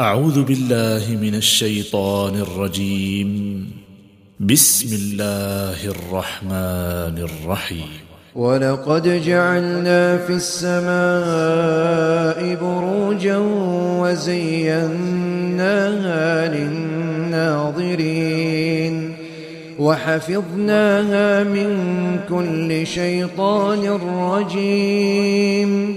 أعوذ بالله من الشيطان الرجيم. بسم الله الرحمن الرحيم. ولقد جعلنا في السماء بروجا وزيناها للناظرين. وحفظناها من كل شيطان رجيم.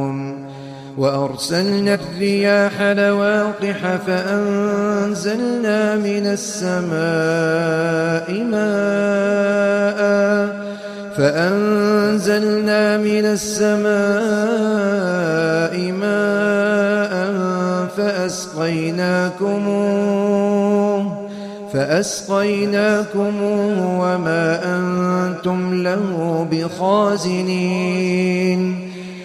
وأرسلنا الرياح لواقح فأنزلنا من السماء ماء فأنزلنا من السماء ماء فأسقيناكموه فأسقيناكموه وما أنتم له بخازنين